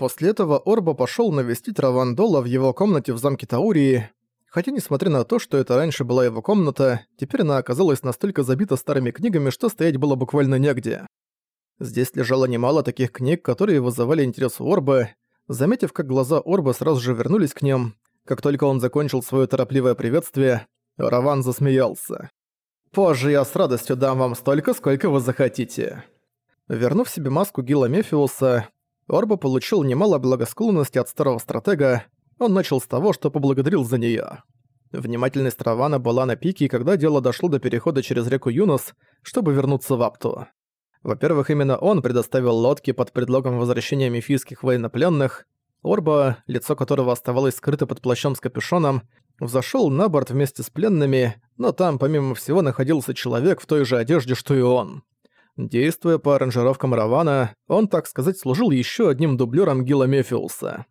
После этого Орба пошёл навестить Равандола в его комнате в замке Таурии, хотя несмотря на то, что это раньше была его комната, теперь она оказалась настолько забита старыми книгами, что стоять было буквально негде. Здесь лежало немало таких книг, которые вызывали интерес у Орбы. Заметив, как глаза Орба сразу же вернулись к ним, как только он закончил своё торопливое приветствие, Раван засмеялся. «Позже я с радостью дам вам столько, сколько вы захотите». Вернув себе маску Гила Мефиуса, Орба получил немало благосклонности от старого стратега, он начал с того, что поблагодарил за неё. Внимательность Равана была на пике, когда дело дошло до перехода через реку Юнос, чтобы вернуться в Апту. Во-первых, именно он предоставил лодки под предлогом возвращения мифийских военнопленных. Орба, лицо которого оставалось скрыто под плащом с капюшоном, взошёл на борт вместе с пленными, но там, помимо всего, находился человек в той же одежде, что и он. Действуя по аранжировкам Равана, он, так сказать, служил еще одним дублером Гила Мефиуса.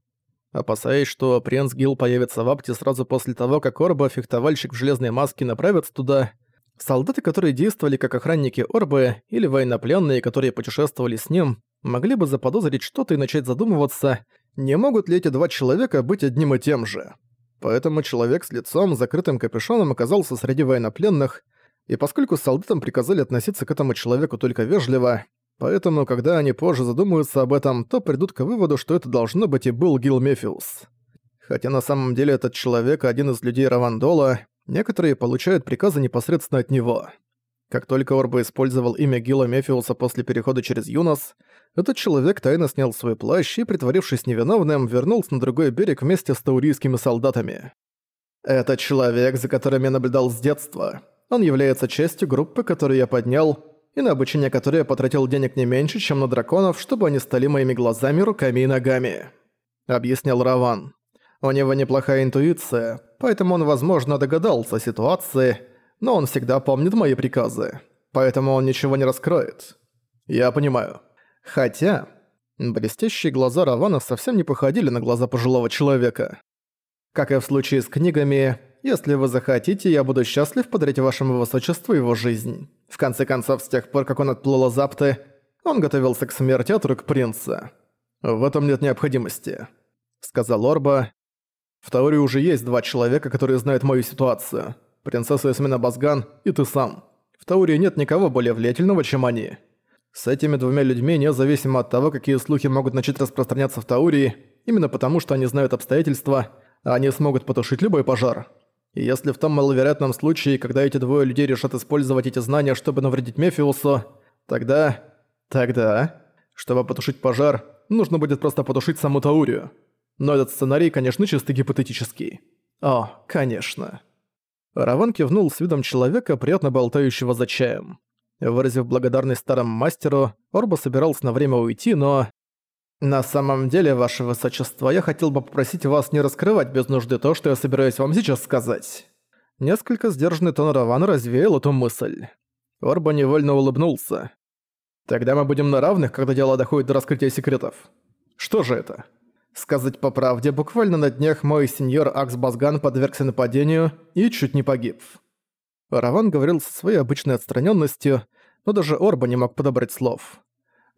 Опасаясь, что принц Гил появится в Апте сразу после того, как Орба, фехтовальщик в железной маске, направится туда, солдаты, которые действовали как охранники Орбы, или военнопленные, которые путешествовали с ним, могли бы заподозрить что-то и начать задумываться, не могут ли эти два человека быть одним и тем же. Поэтому человек с лицом, закрытым капюшоном, оказался среди военнопленных, и поскольку солдатам приказали относиться к этому человеку только вежливо, поэтому, когда они позже задумаются об этом, то придут к выводу, что это должно быть и был Гил Мефиус. Хотя на самом деле этот человек один из людей Равандола, некоторые получают приказы непосредственно от него. Как только Орба использовал имя Гила Мефиуса после перехода через Юнос, этот человек тайно снял свой плащ и, притворившись невиновным, вернулся на другой берег вместе с таурийскими солдатами. «Это человек, за которым я наблюдал с детства. Он является частью группы, которую я поднял, и на обучение которой я потратил денег не меньше, чем на драконов, чтобы они стали моими глазами, руками и ногами», — объяснял Раван. «У него неплохая интуиция, поэтому он, возможно, догадался о ситуации, но он всегда помнит мои приказы, поэтому он ничего не раскроет. Я понимаю. Хотя...» Блестящие глаза Равана совсем не походили на глаза пожилого человека. Как и в случае с книгами, если вы захотите, я буду счастлив подарить вашему высочеству его жизнь. В конце концов, с тех пор, как он отплыл из Апты, он готовился к смерти от рук принца. В этом нет необходимости», — сказал Орба. «В Тауре уже есть два человека, которые знают мою ситуацию. Принцесса Эсмина Базган и ты сам. В Тауре нет никого более влиятельного, чем они. С этими двумя людьми, независимо от того, какие слухи могут начать распространяться в Таурии, именно потому, что они знают обстоятельства, они смогут потушить любой пожар. И если в том маловероятном случае, когда эти двое людей решат использовать эти знания, чтобы навредить Мефиусу, тогда... Тогда... Чтобы потушить пожар, нужно будет просто потушить саму Таурию. Но этот сценарий, конечно, чисто гипотетический. О, конечно. Раван кивнул с видом человека, приятно болтающего за чаем. Выразив благодарность старому мастеру, Орба собирался на время уйти, но... «На самом деле, ваше высочество, я хотел бы попросить вас не раскрывать без нужды то, что я собираюсь вам сейчас сказать». Несколько сдержанный тон Равана развеял эту мысль. Орба невольно улыбнулся. «Тогда мы будем на равных, когда дело доходит до раскрытия секретов. Что же это?» Сказать по правде, буквально на днях мой сеньор Акс Базган подвергся нападению и чуть не погиб. Раван говорил со своей обычной отстраненностью, но даже Орба не мог подобрать слов.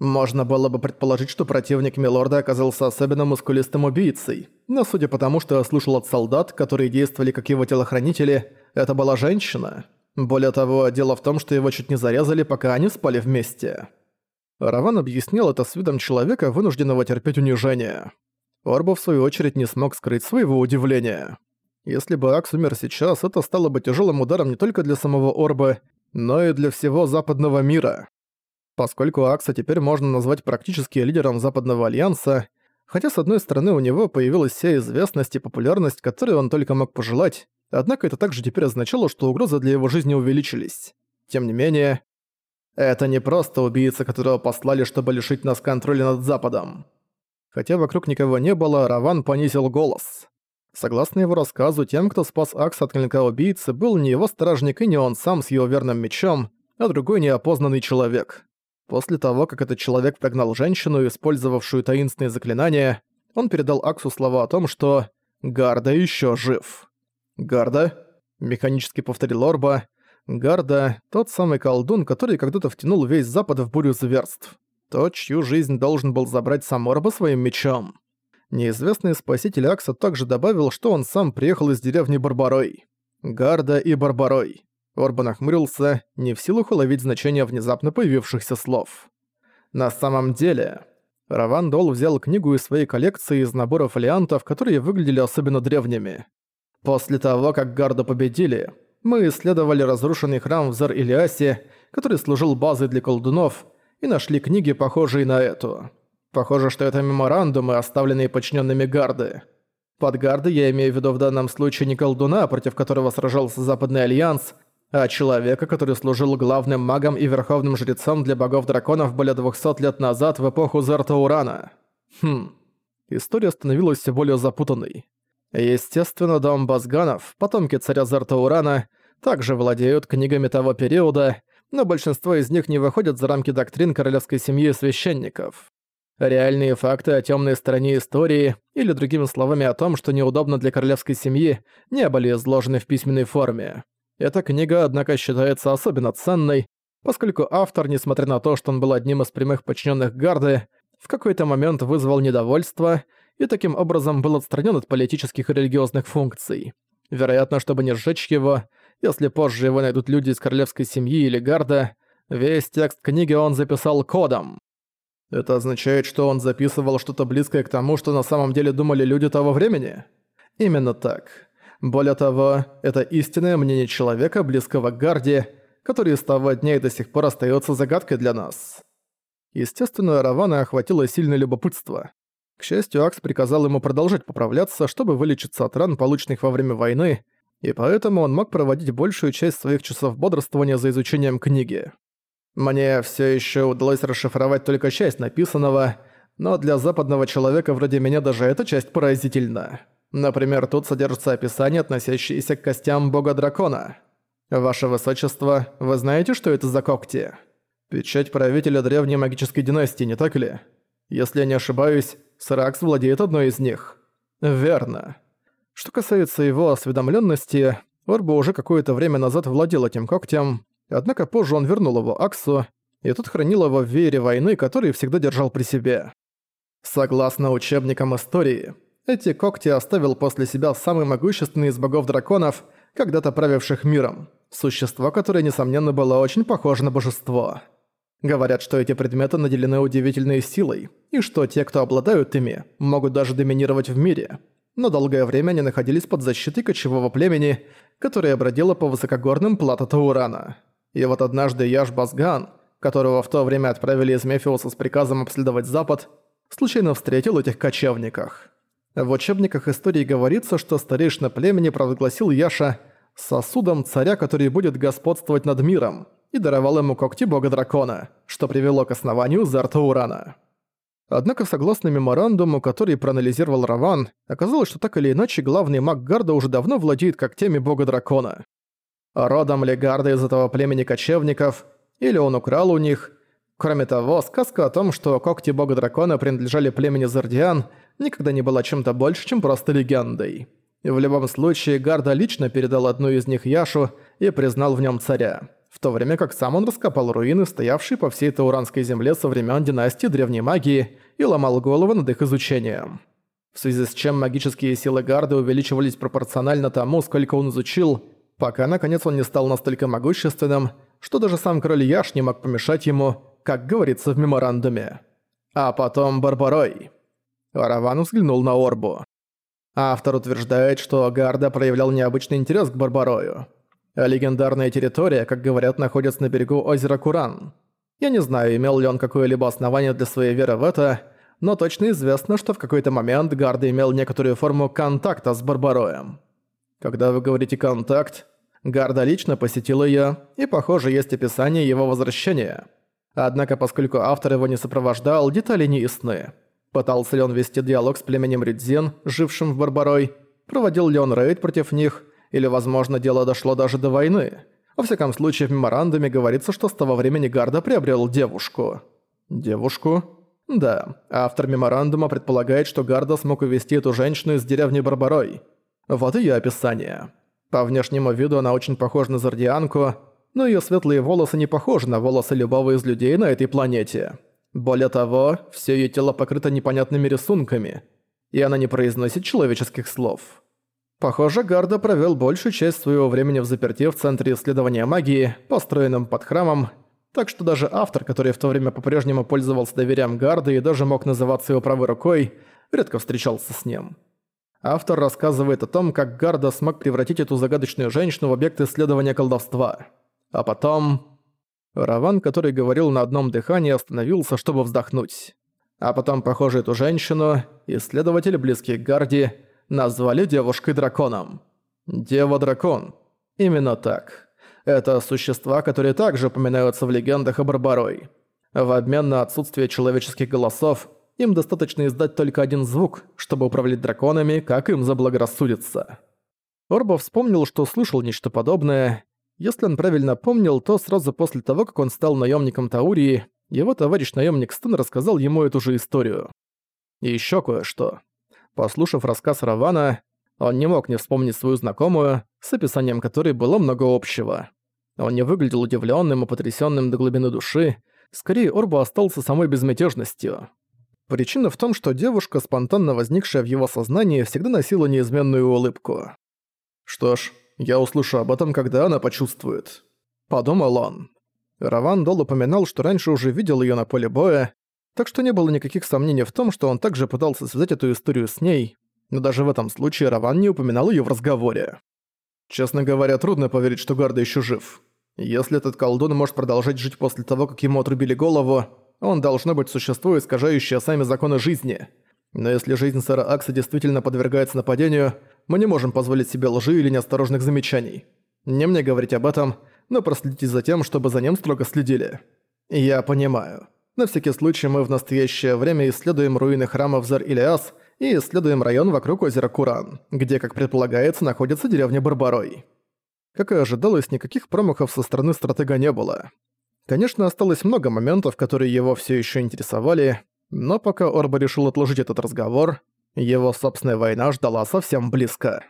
Можно было бы предположить, что противник Милорда оказался особенно мускулистым убийцей, но судя по тому, что я слышал от солдат, которые действовали как его телохранители, это была женщина. Более того, дело в том, что его чуть не зарезали, пока они спали вместе. Раван объяснил это с видом человека, вынужденного терпеть унижение. Орбо, в свою очередь, не смог скрыть своего удивления. Если бы Акс умер сейчас, это стало бы тяжелым ударом не только для самого Орба, но и для всего западного мира. Поскольку Акса теперь можно назвать практически лидером Западного Альянса, хотя с одной стороны у него появилась вся известность и популярность, которую он только мог пожелать, однако это также теперь означало, что угрозы для его жизни увеличились. Тем не менее, это не просто убийца, которого послали, чтобы лишить нас контроля над Западом. Хотя вокруг никого не было, Раван понизил голос. Согласно его рассказу, тем, кто спас Акса от клинка убийцы, был не его стражник и не он сам с его верным мечом, а другой неопознанный человек. После того, как этот человек прогнал женщину, использовавшую таинственные заклинания, он передал Аксу слова о том, что «Гарда еще жив». «Гарда?» – механически повторил Орба. «Гарда – тот самый колдун, который когда-то втянул весь Запад в бурю зверств. Тот, чью жизнь должен был забрать сам Орба своим мечом». Неизвестный спаситель Акса также добавил, что он сам приехал из деревни Барбарой. Гарда и Барбарой. Орбан охмурился, не в силах уловить значение внезапно появившихся слов. На самом деле, Раван Дол взял книгу из своей коллекции из набора фолиантов, которые выглядели особенно древними. После того, как Гарду победили, мы исследовали разрушенный храм в Зар-Илиасе, который служил базой для колдунов, и нашли книги, похожие на эту. Похоже, что это меморандумы, оставленные подчиненными Гарды. Под Гарды я имею в виду в данном случае не колдуна, против которого сражался Западный Альянс, а человека, который служил главным магом и верховным жрецом для богов-драконов более 200 лет назад в эпоху Зерта-Урана. Хм. История становилась все более запутанной. Естественно, дом Базганов, потомки царя Зерта-Урана, также владеют книгами того периода, но большинство из них не выходят за рамки доктрин королевской семьи и священников. Реальные факты о темной стороне истории, или другими словами о том, что неудобно для королевской семьи, не были изложены в письменной форме. Эта книга, однако, считается особенно ценной, поскольку автор, несмотря на то, что он был одним из прямых подчиненных Гарды, в какой-то момент вызвал недовольство и таким образом был отстранен от политических и религиозных функций. Вероятно, чтобы не сжечь его, если позже его найдут люди из королевской семьи или гарда, весь текст книги он записал кодом. Это означает, что он записывал что-то близкое к тому, что на самом деле думали люди того времени? Именно так. Более того, это истинное мнение человека, близкого к гарде, который с того дня и до сих пор остается загадкой для нас. Естественно, Равана охватило сильное любопытство. К счастью, Акс приказал ему продолжать поправляться, чтобы вылечиться от ран, полученных во время войны, и поэтому он мог проводить большую часть своих часов бодрствования за изучением книги. Мне все еще удалось расшифровать только часть написанного, но для западного человека вроде меня даже эта часть поразительна. Например, тут содержится описание, относящееся к костям бога-дракона. Ваше Высочество, вы знаете, что это за когти? Печать правителя древней магической династии, не так ли? Если я не ошибаюсь, Сракс владеет одной из них. Верно. Что касается его осведомленности, Орба уже какое-то время назад владел этим когтем, однако позже он вернул его Аксу, и тот хранил его в веере войны, который всегда держал при себе. Согласно учебникам истории, эти когти оставил после себя самый могущественный из богов-драконов, когда-то правивших миром, существо, которое, несомненно, было очень похоже на божество. Говорят, что эти предметы наделены удивительной силой, и что те, кто обладают ими, могут даже доминировать в мире – но долгое время они находились под защитой кочевого племени, которое бродило по высокогорным плато Таурана. И вот однажды Яш Базган, которого в то время отправили из Мефиуса с приказом обследовать Запад, случайно встретил этих кочевниках. В учебниках истории говорится, что старейшина племени провозгласил Яша сосудом царя, который будет господствовать над миром, и даровал ему когти бога-дракона, что привело к основанию Зарта Урана. Однако, согласно меморандуму, который проанализировал Раван, оказалось, что так или иначе главный маг Гарда уже давно владеет когтями бога-дракона. Родом ли Гарда из этого племени кочевников, или он украл у них. Кроме того, сказка о том, что когти бога-дракона принадлежали племени Зардиан, никогда не была чем-то больше, чем просто легендой. В любом случае, Гарда лично передал одну из них Яшу и признал в нем царя в то время как сам он раскопал руины, стоявшие по всей Тауранской земле со времен династии Древней Магии, и ломал голову над их изучением. В связи с чем магические силы Гарды увеличивались пропорционально тому, сколько он изучил, пока наконец он не стал настолько могущественным, что даже сам король Яш не мог помешать ему, как говорится в меморандуме. А потом Барбарой. Араван взглянул на Орбу. Автор утверждает, что Гарда проявлял необычный интерес к Барбарою. А легендарная территория, как говорят, находится на берегу озера Куран. Я не знаю, имел ли он какое-либо основание для своей веры в это, но точно известно, что в какой-то момент Гарда имел некоторую форму контакта с Барбароем. Когда вы говорите «контакт», Гарда лично посетил её, и, похоже, есть описание его возвращения. Однако, поскольку автор его не сопровождал, детали не ясны. Пытался ли он вести диалог с племенем Рюдзин, жившим в Барбарой, проводил ли он рейд против них, или, возможно, дело дошло даже до войны. Во всяком случае, в меморандуме говорится, что с того времени Гарда приобрел девушку. Девушку? Да, автор меморандума предполагает, что Гарда смог увести эту женщину из деревни Барбарой. Вот ее описание. По внешнему виду она очень похожа на Зардианку, но ее светлые волосы не похожи на волосы любого из людей на этой планете. Более того, все ее тело покрыто непонятными рисунками. и она не произносит человеческих слов. Похоже, Гарда провел большую часть своего времени в заперти в Центре исследования магии, построенном под храмом, так что даже автор, который в то время по-прежнему пользовался доверием Гарды и даже мог называться его правой рукой, редко встречался с ним. Автор рассказывает о том, как Гарда смог превратить эту загадочную женщину в объект исследования колдовства. А потом... Раван, который говорил на одном дыхании, остановился, чтобы вздохнуть. А потом, похоже, эту женщину, исследователи, близкие к Гарди, назвали девушкой-драконом. Дева-дракон. Именно так. Это существа, которые также упоминаются в легендах о Барбарой. В обмен на отсутствие человеческих голосов, им достаточно издать только один звук, чтобы управлять драконами, как им заблагорассудится. Орбо вспомнил, что слышал нечто подобное. Если он правильно помнил, то сразу после того, как он стал наемником Таурии, его товарищ-наемник Стэн рассказал ему эту же историю. И еще кое-что. Послушав рассказ Равана, он не мог не вспомнить свою знакомую, с описанием которой было много общего. Он не выглядел удивленным и потрясенным до глубины души, скорее Орбу остался самой безмятежностью. Причина в том, что девушка, спонтанно возникшая в его сознании, всегда носила неизменную улыбку. «Что ж, я услышу об этом, когда она почувствует», — подумал он. Раван Дол упоминал, что раньше уже видел ее на поле боя, так что не было никаких сомнений в том, что он также пытался связать эту историю с ней, но даже в этом случае Раван не упоминал её в разговоре. Честно говоря, трудно поверить, что Гарда ещё жив. Если этот колдун может продолжать жить после того, как ему отрубили голову, он должно быть существо, искажающее сами законы жизни. Но если жизнь сэра Акса действительно подвергается нападению, мы не можем позволить себе лжи или неосторожных замечаний. Не мне говорить об этом, но проследите за тем, чтобы за ним строго следили. Я понимаю. На всякий случай мы в настоящее время исследуем руины храма в Зар-Илиас и исследуем район вокруг озера Куран, где, как предполагается, находится деревня Барбарой. Как и ожидалось, никаких промахов со стороны стратега не было. Конечно, осталось много моментов, которые его все еще интересовали, но пока Орба решил отложить этот разговор, его собственная война ждала совсем близко.